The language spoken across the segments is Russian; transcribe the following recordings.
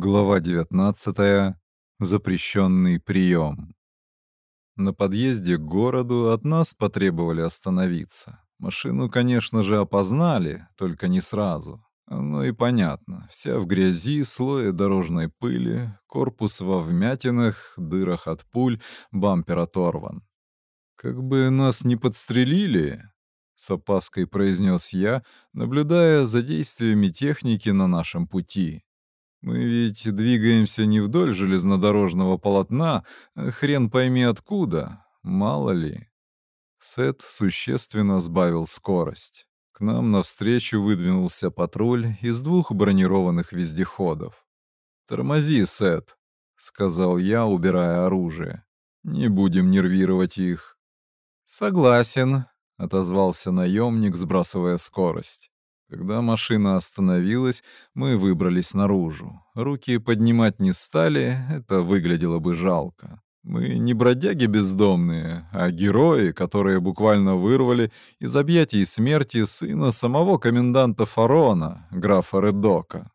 Глава 19. Запрещенный прием. На подъезде к городу от нас потребовали остановиться. Машину, конечно же, опознали, только не сразу. Ну и понятно, вся в грязи, слое дорожной пыли, корпус во вмятинах, дырах от пуль, бампер оторван. «Как бы нас не подстрелили», — с опаской произнес я, наблюдая за действиями техники на нашем пути. Мы ведь двигаемся не вдоль железнодорожного полотна, хрен пойми откуда, мало ли. Сет существенно сбавил скорость. К нам навстречу выдвинулся патруль из двух бронированных вездеходов. «Тормози, Сет», — сказал я, убирая оружие. «Не будем нервировать их». «Согласен», — отозвался наемник, сбрасывая скорость. Когда машина остановилась, мы выбрались наружу. Руки поднимать не стали, это выглядело бы жалко. Мы не бродяги бездомные, а герои, которые буквально вырвали из объятий смерти сына самого коменданта Фарона, графа Редока.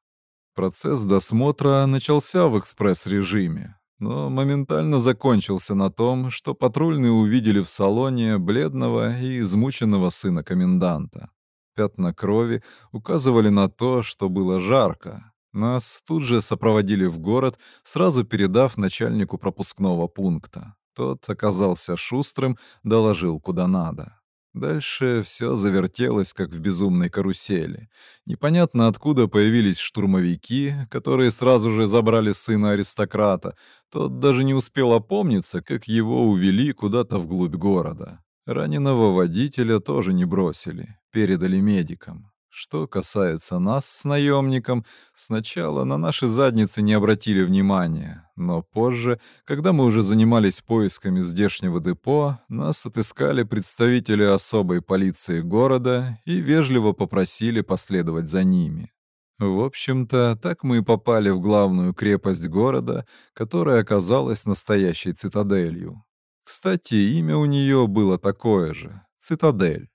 Процесс досмотра начался в экспресс-режиме, но моментально закончился на том, что патрульные увидели в салоне бледного и измученного сына коменданта пятна крови указывали на то, что было жарко. Нас тут же сопроводили в город, сразу передав начальнику пропускного пункта. Тот оказался шустрым, доложил куда надо. Дальше все завертелось, как в безумной карусели. Непонятно откуда появились штурмовики, которые сразу же забрали сына аристократа. Тот даже не успел опомниться, как его увели куда-то вглубь города. Раненого водителя тоже не бросили, передали медикам. Что касается нас с наемником, сначала на наши задницы не обратили внимания, но позже, когда мы уже занимались поисками здешнего депо, нас отыскали представители особой полиции города и вежливо попросили последовать за ними. В общем-то, так мы и попали в главную крепость города, которая оказалась настоящей цитаделью. Кстати, имя у нее было такое же — «Цитадель».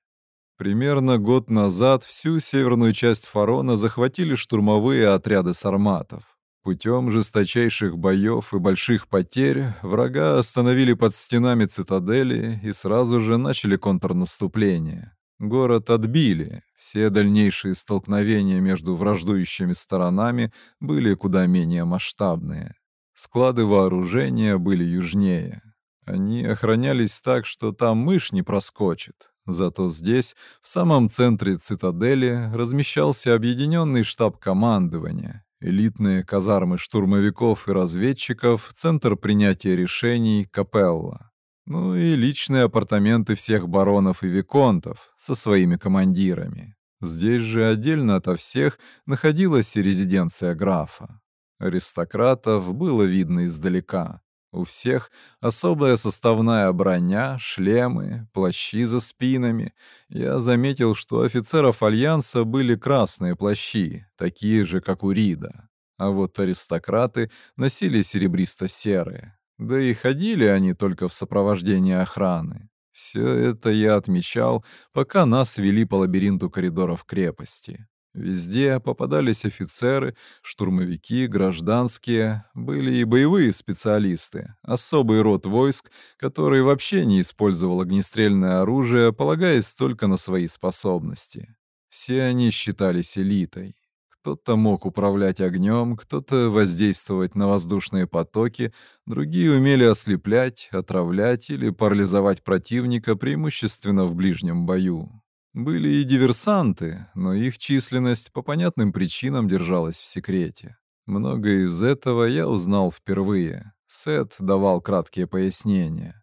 Примерно год назад всю северную часть Фарона захватили штурмовые отряды сарматов. Путем жесточайших боев и больших потерь врага остановили под стенами цитадели и сразу же начали контрнаступление. Город отбили, все дальнейшие столкновения между враждующими сторонами были куда менее масштабные. Склады вооружения были южнее. Они охранялись так, что там мышь не проскочит. Зато здесь, в самом центре цитадели, размещался объединенный штаб командования, элитные казармы штурмовиков и разведчиков, центр принятия решений, капелла. Ну и личные апартаменты всех баронов и виконтов со своими командирами. Здесь же отдельно ото всех находилась и резиденция графа. Аристократов было видно издалека. У всех особая составная броня, шлемы, плащи за спинами. Я заметил, что офицеров Альянса были красные плащи, такие же, как у Рида. А вот аристократы носили серебристо-серые. Да и ходили они только в сопровождении охраны. Все это я отмечал, пока нас вели по лабиринту коридоров крепости. Везде попадались офицеры, штурмовики, гражданские, были и боевые специалисты, особый род войск, который вообще не использовал огнестрельное оружие, полагаясь только на свои способности. Все они считались элитой. Кто-то мог управлять огнем, кто-то воздействовать на воздушные потоки, другие умели ослеплять, отравлять или парализовать противника преимущественно в ближнем бою. Были и диверсанты, но их численность по понятным причинам держалась в секрете. Многое из этого я узнал впервые. Сет давал краткие пояснения.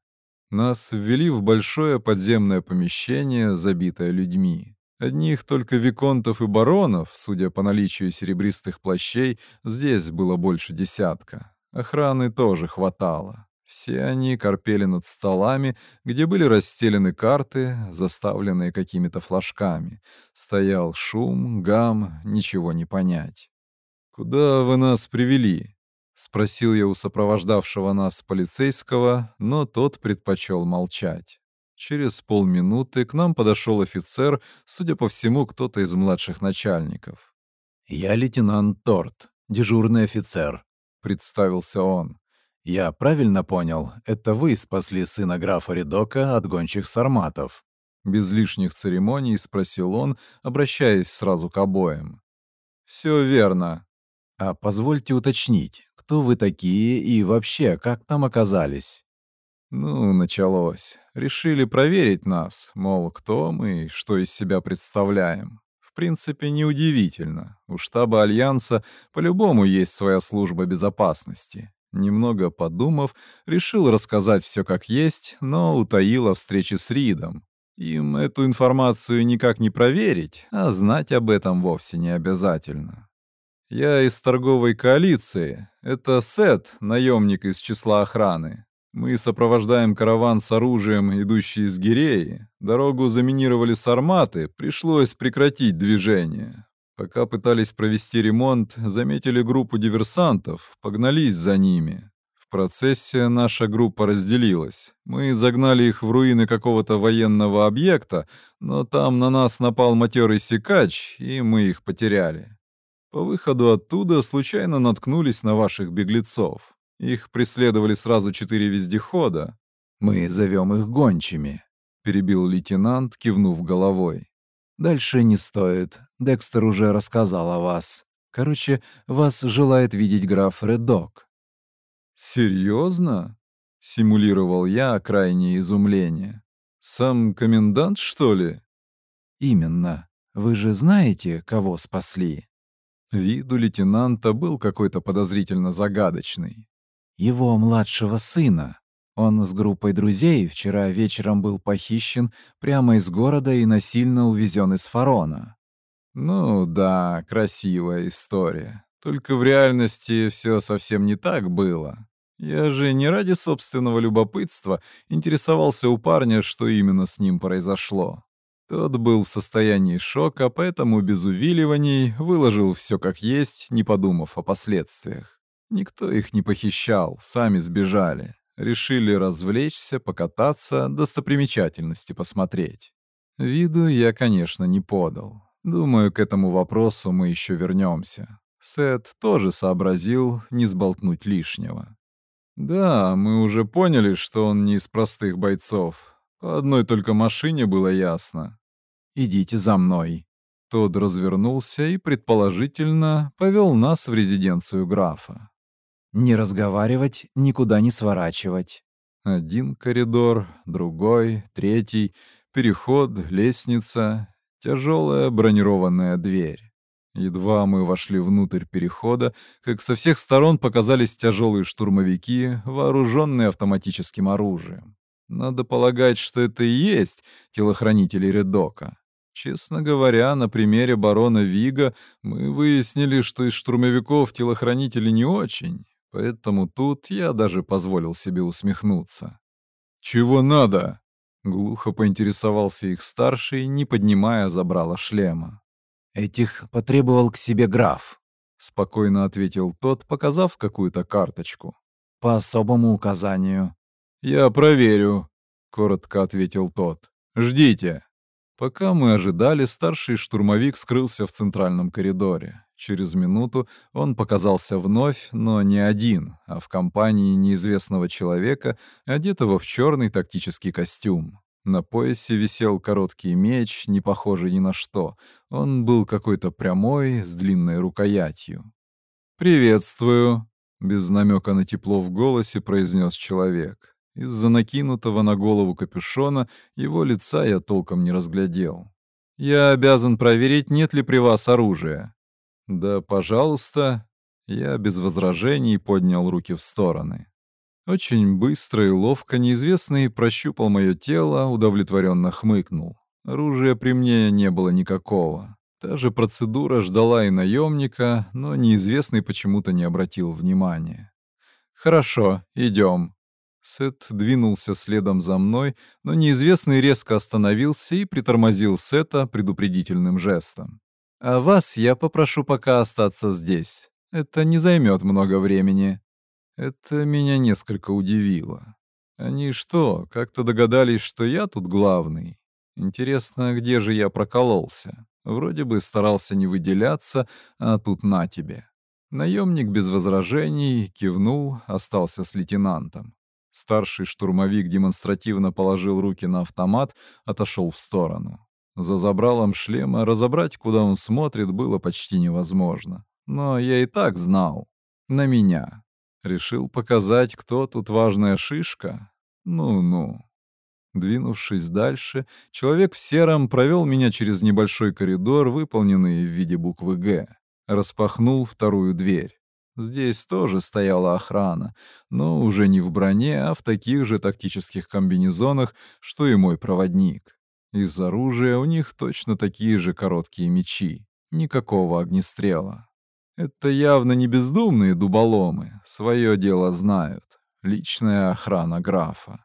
Нас ввели в большое подземное помещение, забитое людьми. Одних только виконтов и баронов, судя по наличию серебристых плащей, здесь было больше десятка. Охраны тоже хватало. Все они корпели над столами, где были расстелены карты, заставленные какими-то флажками. Стоял шум, гам, ничего не понять. «Куда вы нас привели?» — спросил я у сопровождавшего нас полицейского, но тот предпочел молчать. Через полминуты к нам подошел офицер, судя по всему, кто-то из младших начальников. «Я лейтенант Торт, дежурный офицер», — представился он. Я правильно понял, это вы спасли сына графа Редока от гончих сарматов? Без лишних церемоний спросил он, обращаясь сразу к обоим. Все верно. А позвольте уточнить, кто вы такие и вообще как там оказались? Ну, началось. Решили проверить нас, мол, кто мы и что из себя представляем. В принципе, неудивительно. У штаба Альянса по-любому есть своя служба безопасности. Немного подумав, решил рассказать все как есть, но утаила встречи с Ридом. Им эту информацию никак не проверить, а знать об этом вовсе не обязательно. «Я из торговой коалиции. Это Сет, наемник из числа охраны. Мы сопровождаем караван с оружием, идущий из Гиреи. Дорогу заминировали сарматы, пришлось прекратить движение. Пока пытались провести ремонт, заметили группу диверсантов, погнались за ними. В процессе наша группа разделилась. Мы загнали их в руины какого-то военного объекта, но там на нас напал матерый сикач, и мы их потеряли. По выходу оттуда случайно наткнулись на ваших беглецов. Их преследовали сразу четыре вездехода. Мы зовем их гончими», — перебил лейтенант, кивнув головой. Дальше не стоит. Декстер уже рассказал о вас. Короче, вас желает видеть граф Редок». «Серьезно?» — симулировал я крайнее изумление. «Сам комендант, что ли?» «Именно. Вы же знаете, кого спасли?» Виду лейтенанта был какой-то подозрительно загадочный. «Его младшего сына», он с группой друзей вчера вечером был похищен прямо из города и насильно увезен из Фарона. Ну да, красивая история. Только в реальности все совсем не так было. Я же не ради собственного любопытства интересовался у парня, что именно с ним произошло. Тот был в состоянии шока, поэтому без увиливаний выложил все как есть, не подумав о последствиях. Никто их не похищал, сами сбежали. Решили развлечься, покататься, достопримечательности посмотреть. Виду я, конечно, не подал. Думаю, к этому вопросу мы еще вернемся. Сет тоже сообразил не сболтнуть лишнего. Да, мы уже поняли, что он не из простых бойцов. По одной только машине было ясно. «Идите за мной». Тод развернулся и, предположительно, повел нас в резиденцию графа. Не разговаривать, никуда не сворачивать. Один коридор, другой, третий, переход, лестница, тяжелая бронированная дверь. Едва мы вошли внутрь перехода, как со всех сторон показались тяжелые штурмовики, вооруженные автоматическим оружием. Надо полагать, что это и есть телохранители Редока. Честно говоря, на примере барона Вига мы выяснили, что из штурмовиков телохранители не очень. Поэтому тут я даже позволил себе усмехнуться. «Чего надо?» — глухо поинтересовался их старший, не поднимая забрала шлема. «Этих потребовал к себе граф», — спокойно ответил тот, показав какую-то карточку. «По особому указанию». «Я проверю», — коротко ответил тот. «Ждите». Пока мы ожидали, старший штурмовик скрылся в центральном коридоре. Через минуту он показался вновь, но не один, а в компании неизвестного человека, одетого в черный тактический костюм. На поясе висел короткий меч, не похожий ни на что. Он был какой-то прямой, с длинной рукоятью. «Приветствую», — без намека на тепло в голосе произнес человек. Из-за накинутого на голову капюшона его лица я толком не разглядел. «Я обязан проверить, нет ли при вас оружия. «Да, пожалуйста». Я без возражений поднял руки в стороны. Очень быстро и ловко неизвестный прощупал мое тело, удовлетворенно хмыкнул. Оружия при мне не было никакого. Та же процедура ждала и наемника, но неизвестный почему-то не обратил внимания. «Хорошо, идем». Сет двинулся следом за мной, но неизвестный резко остановился и притормозил Сета предупредительным жестом. А «Вас я попрошу пока остаться здесь. Это не займет много времени». Это меня несколько удивило. Они что, как-то догадались, что я тут главный? Интересно, где же я прокололся? Вроде бы старался не выделяться, а тут на тебе. Наемник без возражений кивнул, остался с лейтенантом. Старший штурмовик демонстративно положил руки на автомат, отошел в сторону. За забралом шлема разобрать, куда он смотрит, было почти невозможно. Но я и так знал. На меня. Решил показать, кто тут важная шишка? Ну-ну. Двинувшись дальше, человек в сером провел меня через небольшой коридор, выполненный в виде буквы «Г». Распахнул вторую дверь. Здесь тоже стояла охрана, но уже не в броне, а в таких же тактических комбинезонах, что и мой проводник. Из оружия у них точно такие же короткие мечи, никакого огнестрела. Это явно не бездумные дуболомы, свое дело знают. Личная охрана графа.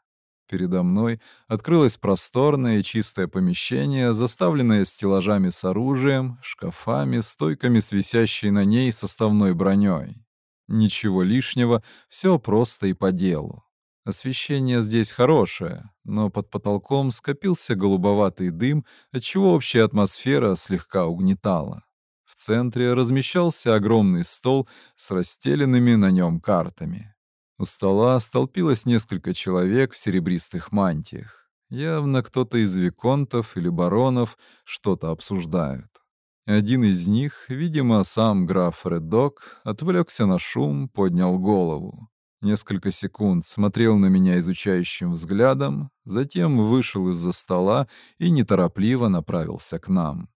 Передо мной открылось просторное и чистое помещение, заставленное стеллажами с оружием, шкафами, стойками с висящей на ней составной броней. Ничего лишнего, все просто и по делу. Освещение здесь хорошее, но под потолком скопился голубоватый дым, отчего общая атмосфера слегка угнетала. В центре размещался огромный стол с расстеленными на нем картами. У стола столпилось несколько человек в серебристых мантиях. Явно кто-то из виконтов или баронов что-то обсуждают. Один из них, видимо, сам граф Редок, отвлекся на шум, поднял голову несколько секунд смотрел на меня изучающим взглядом, затем вышел из-за стола и неторопливо направился к нам.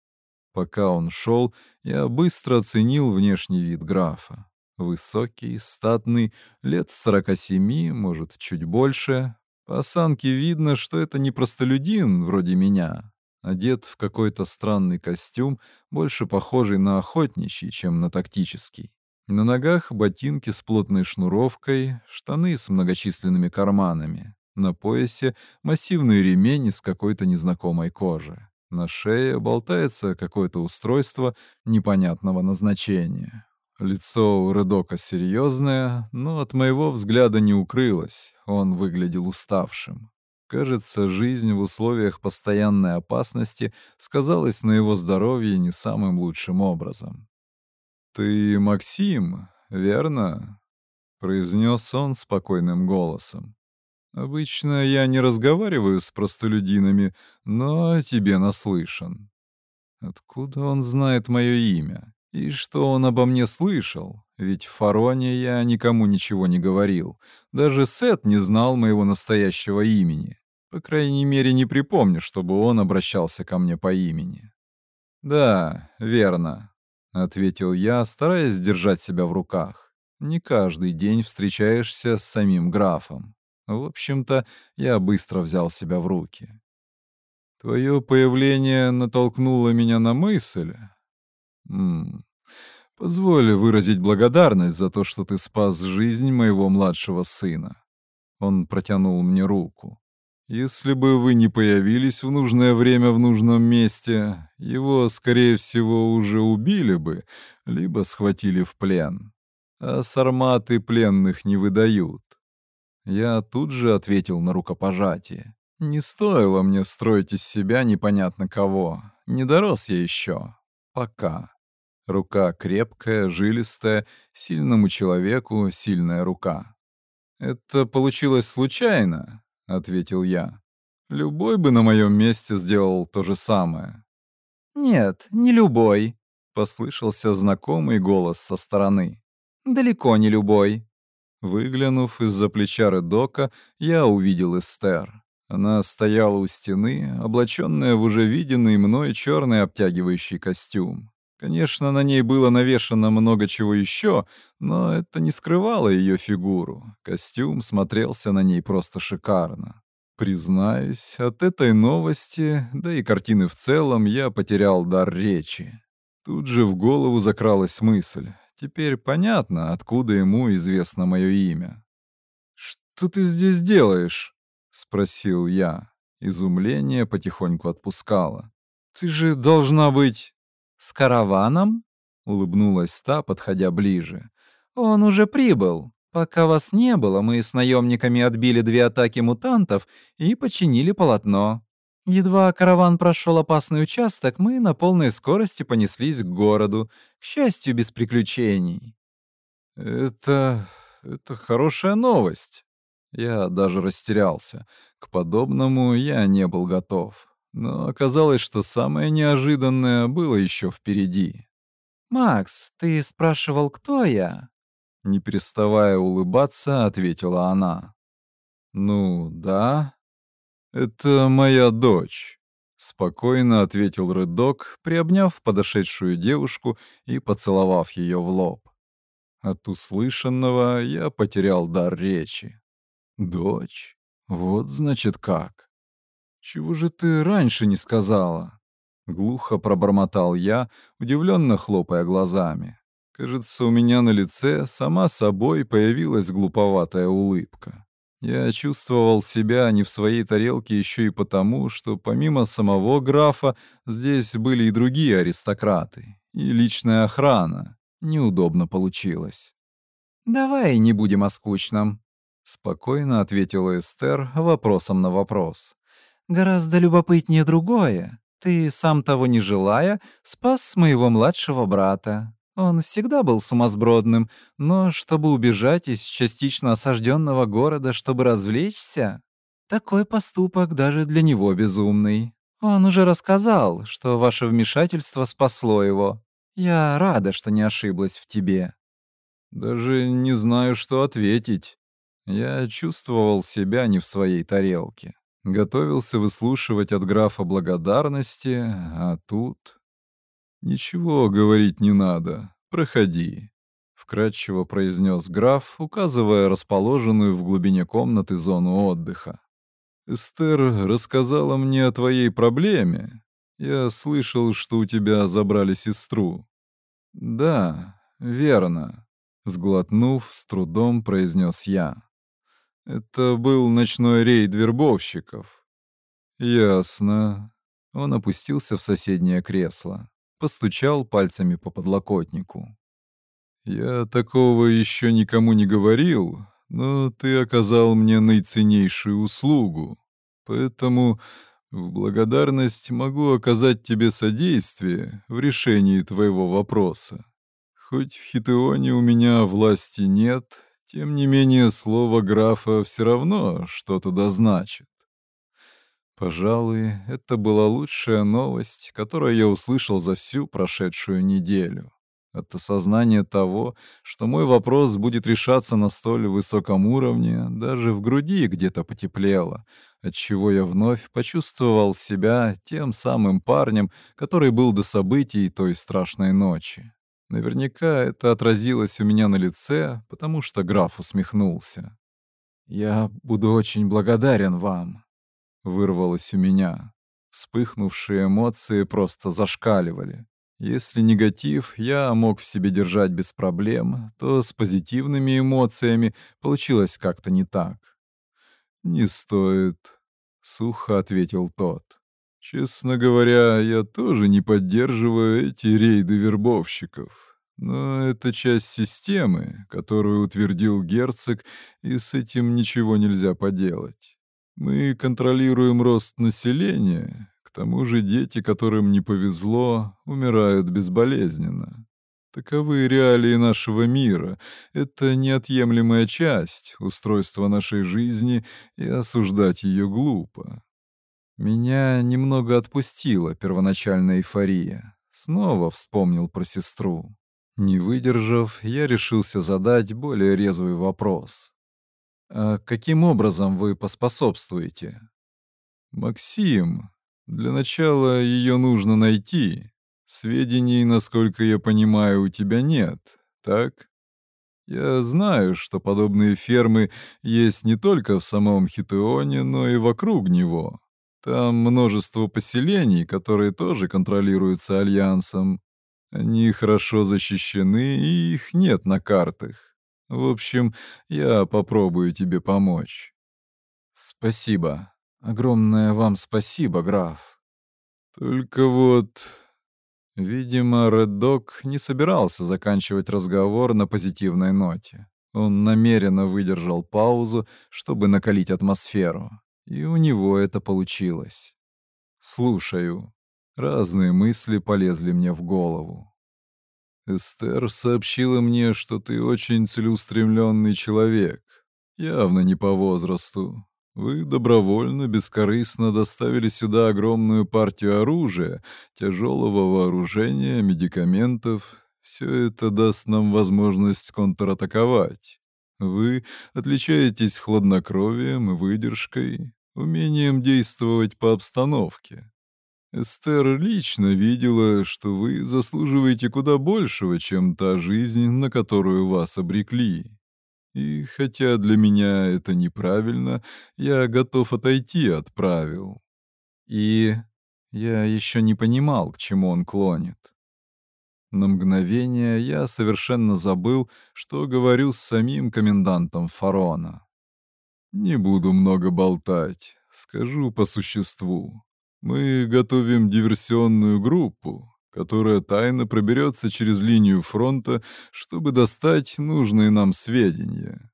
Пока он шел, я быстро оценил внешний вид графа. Высокий, статный, лет 47, может, чуть больше. По осанке видно, что это не простолюдин вроде меня, одет в какой-то странный костюм, больше похожий на охотничий, чем на тактический. На ногах ботинки с плотной шнуровкой, штаны с многочисленными карманами. На поясе массивный ремень из какой-то незнакомой кожи. На шее болтается какое-то устройство непонятного назначения. Лицо у Редока серьезное, но от моего взгляда не укрылось. Он выглядел уставшим. Кажется, жизнь в условиях постоянной опасности сказалась на его здоровье не самым лучшим образом. «Ты Максим, верно?» — произнес он спокойным голосом. «Обычно я не разговариваю с простолюдинами, но тебе наслышан». «Откуда он знает мое имя? И что он обо мне слышал? Ведь в Фароне я никому ничего не говорил. Даже Сет не знал моего настоящего имени. По крайней мере, не припомню, чтобы он обращался ко мне по имени». «Да, верно», — ответил я, стараясь держать себя в руках. «Не каждый день встречаешься с самим графом. В общем-то, я быстро взял себя в руки». «Твое появление натолкнуло меня на мысль...» М -м. «Позволь выразить благодарность за то, что ты спас жизнь моего младшего сына». Он протянул мне руку. Если бы вы не появились в нужное время в нужном месте, его, скорее всего, уже убили бы, либо схватили в плен. А сарматы пленных не выдают. Я тут же ответил на рукопожатие. Не стоило мне строить из себя непонятно кого. Не дорос я еще. Пока. Рука крепкая, жилистая, сильному человеку сильная рука. Это получилось случайно, — ответил я. «Любой бы на моем месте сделал то же самое». «Нет, не любой», — послышался знакомый голос со стороны. «Далеко не любой». Выглянув из-за плеча Редока, я увидел Эстер. Она стояла у стены, облаченная в уже виденный мной черный обтягивающий костюм. Конечно, на ней было навешано много чего еще, но это не скрывало ее фигуру. Костюм смотрелся на ней просто шикарно. Признаюсь, от этой новости, да и картины в целом, я потерял дар речи. Тут же в голову закралась мысль. Теперь понятно, откуда ему известно мое имя. «Что ты здесь делаешь?» — спросил я. Изумление потихоньку отпускало. «Ты же должна быть...» «С караваном?» — улыбнулась та, подходя ближе. «Он уже прибыл. Пока вас не было, мы с наемниками отбили две атаки мутантов и починили полотно. Едва караван прошел опасный участок, мы на полной скорости понеслись к городу, к счастью, без приключений». «Это... это хорошая новость». Я даже растерялся. К подобному я не был готов но оказалось, что самое неожиданное было еще впереди. «Макс, ты спрашивал, кто я?» Не переставая улыбаться, ответила она. «Ну, да. Это моя дочь», — спокойно ответил Рыдок, приобняв подошедшую девушку и поцеловав ее в лоб. От услышанного я потерял дар речи. «Дочь? Вот значит как». «Чего же ты раньше не сказала?» Глухо пробормотал я, удивленно хлопая глазами. Кажется, у меня на лице сама собой появилась глуповатая улыбка. Я чувствовал себя не в своей тарелке еще и потому, что помимо самого графа здесь были и другие аристократы, и личная охрана. Неудобно получилось. «Давай не будем о скучном», — спокойно ответила Эстер вопросом на вопрос гораздо любопытнее другое. Ты, сам того не желая, спас моего младшего брата. Он всегда был сумасбродным, но чтобы убежать из частично осажденного города, чтобы развлечься, такой поступок даже для него безумный. Он уже рассказал, что ваше вмешательство спасло его. Я рада, что не ошиблась в тебе. Даже не знаю, что ответить. Я чувствовал себя не в своей тарелке. Готовился выслушивать от графа благодарности, а тут... «Ничего говорить не надо. Проходи», — вкратчиво произнес граф, указывая расположенную в глубине комнаты зону отдыха. «Эстер рассказала мне о твоей проблеме. Я слышал, что у тебя забрали сестру». «Да, верно», — сглотнув, с трудом произнес я. Это был ночной рейд вербовщиков. Ясно. Он опустился в соседнее кресло, постучал пальцами по подлокотнику. Я такого еще никому не говорил, но ты оказал мне наиценнейшую услугу. Поэтому в благодарность могу оказать тебе содействие в решении твоего вопроса. Хоть в Хитеоне у меня власти нет, тем не менее, слово графа все равно что туда значит. Пожалуй, это была лучшая новость, которую я услышал за всю прошедшую неделю. От осознания того, что мой вопрос будет решаться на столь высоком уровне, даже в груди где-то потеплело, отчего я вновь почувствовал себя тем самым парнем, который был до событий той страшной ночи. Наверняка это отразилось у меня на лице, потому что граф усмехнулся. «Я буду очень благодарен вам», — вырвалось у меня. Вспыхнувшие эмоции просто зашкаливали. Если негатив я мог в себе держать без проблем, то с позитивными эмоциями получилось как-то не так. «Не стоит», — сухо ответил тот. Честно говоря, я тоже не поддерживаю эти рейды вербовщиков. Но это часть системы, которую утвердил герцог, и с этим ничего нельзя поделать. Мы контролируем рост населения, к тому же дети, которым не повезло, умирают безболезненно. Таковы реалии нашего мира. Это неотъемлемая часть устройства нашей жизни, и осуждать ее глупо. Меня немного отпустила первоначальная эйфория. Снова вспомнил про сестру. Не выдержав, я решился задать более резвый вопрос. «А каким образом вы поспособствуете?» «Максим, для начала ее нужно найти. Сведений, насколько я понимаю, у тебя нет, так?» Я знаю, что подобные фермы есть не только в самом Хитуоне, но и вокруг него. Там множество поселений, которые тоже контролируются Альянсом. Они хорошо защищены, и их нет на картах. В общем, я попробую тебе помочь. Спасибо. Огромное вам спасибо, граф. Только вот... Видимо, Реддок не собирался заканчивать разговор на позитивной ноте. Он намеренно выдержал паузу, чтобы накалить атмосферу. И у него это получилось. Слушаю. Разные мысли полезли мне в голову. Эстер сообщила мне, что ты очень целеустремленный человек. Явно не по возрасту. Вы добровольно, бескорыстно доставили сюда огромную партию оружия, тяжелого вооружения, медикаментов. Все это даст нам возможность контратаковать. Вы отличаетесь хладнокровием и выдержкой, умением действовать по обстановке. Эстер лично видела, что вы заслуживаете куда большего, чем та жизнь, на которую вас обрекли. И хотя для меня это неправильно, я готов отойти от правил. И я еще не понимал, к чему он клонит. На мгновение я совершенно забыл, что говорю с самим комендантом Фарона. «Не буду много болтать, скажу по существу. Мы готовим диверсионную группу, которая тайно проберется через линию фронта, чтобы достать нужные нам сведения».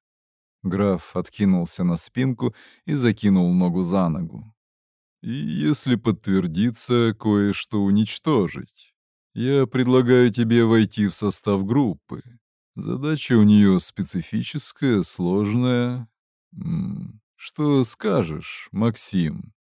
Граф откинулся на спинку и закинул ногу за ногу. «И если подтвердится, кое-что уничтожить». Я предлагаю тебе войти в состав группы. Задача у нее специфическая, сложная. Что скажешь, Максим?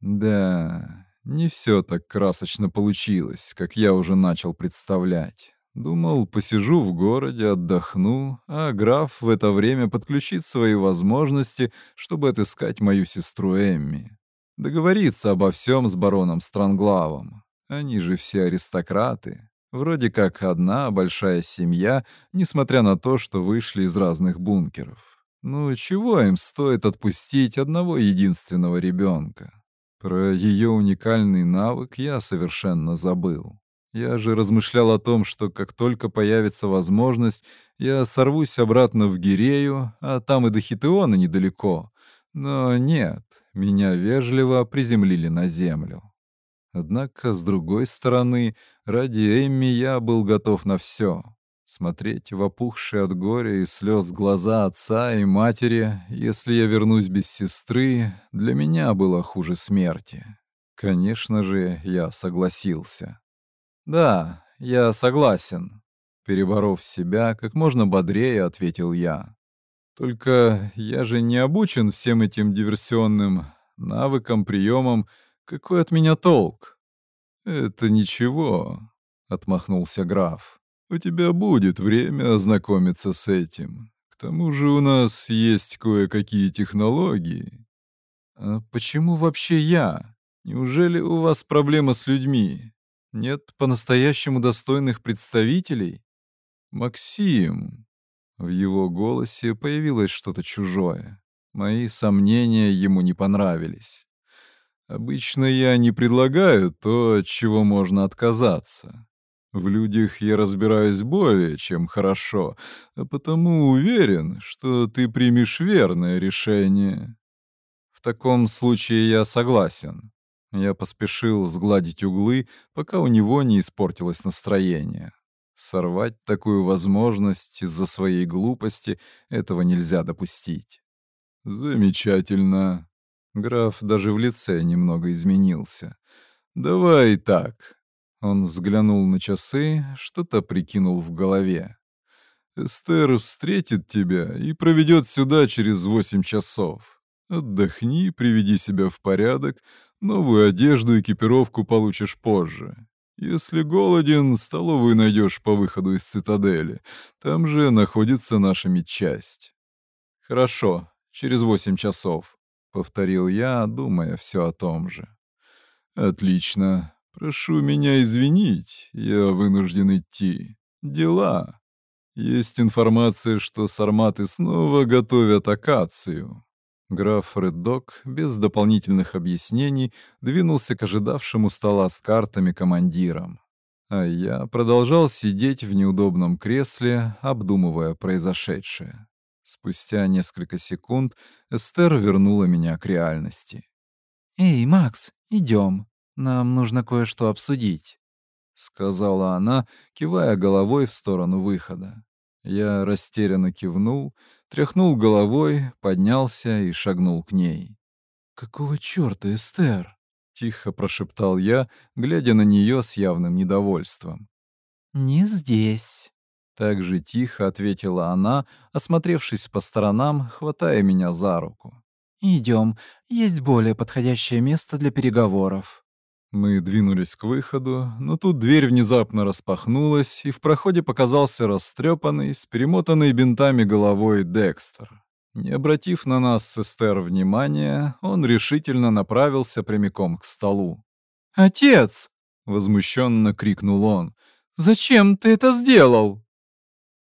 Да, не все так красочно получилось, как я уже начал представлять. Думал, посижу в городе, отдохну, а граф в это время подключит свои возможности, чтобы отыскать мою сестру Эмми. Договориться обо всем с бароном Странглавом. Они же все аристократы. Вроде как одна большая семья, несмотря на то, что вышли из разных бункеров. Ну, чего им стоит отпустить одного единственного ребенка? Про ее уникальный навык я совершенно забыл. Я же размышлял о том, что как только появится возможность, я сорвусь обратно в Гирею, а там и до Хитеона недалеко. Но нет, меня вежливо приземлили на землю. Однако, с другой стороны, ради Эми я был готов на все. Смотреть в опухшие от горя и слез глаза отца и матери, если я вернусь без сестры, для меня было хуже смерти. Конечно же, я согласился. «Да, я согласен», — переборов себя, как можно бодрее ответил я. «Только я же не обучен всем этим диверсионным навыкам, приемам, какой от меня толк? Это ничего, отмахнулся граф. У тебя будет время ознакомиться с этим. К тому же у нас есть кое-какие технологии. А почему вообще я? Неужели у вас проблема с людьми? Нет по-настоящему достойных представителей? Максим, в его голосе появилось что-то чужое. Мои сомнения ему не понравились. Обычно я не предлагаю то, от чего можно отказаться. В людях я разбираюсь более чем хорошо, а потому уверен, что ты примешь верное решение. В таком случае я согласен. Я поспешил сгладить углы, пока у него не испортилось настроение. Сорвать такую возможность из-за своей глупости этого нельзя допустить. Замечательно. Граф даже в лице немного изменился. «Давай так». Он взглянул на часы, что-то прикинул в голове. «Эстер встретит тебя и проведет сюда через восемь часов. Отдохни, приведи себя в порядок, новую одежду и экипировку получишь позже. Если голоден, столовую найдешь по выходу из цитадели. Там же находится наша медчасть». «Хорошо, через восемь часов», — повторил я, думая все о том же. «Отлично. Прошу меня извинить. Я вынужден идти. Дела. Есть информация, что сарматы снова готовят акацию». Граф Реддок без дополнительных объяснений двинулся к ожидавшему стола с картами командиром А я продолжал сидеть в неудобном кресле, обдумывая произошедшее. Спустя несколько секунд Эстер вернула меня к реальности. «Эй, Макс, идем. Нам нужно кое-что обсудить», — сказала она, кивая головой в сторону выхода. Я растерянно кивнул, тряхнул головой, поднялся и шагнул к ней. «Какого черта, Эстер?» — тихо прошептал я, глядя на нее с явным недовольством. «Не здесь», так же тихо ответила она, осмотревшись по сторонам, хватая меня за руку. «Идем, есть более подходящее место для переговоров». Мы двинулись к выходу, но тут дверь внезапно распахнулась, и в проходе показался растрепанный, с перемотанной бинтами головой Декстер. Не обратив на нас с Эстер внимания, он решительно направился прямиком к столу. «Отец!» — возмущенно крикнул он. «Зачем ты это сделал?»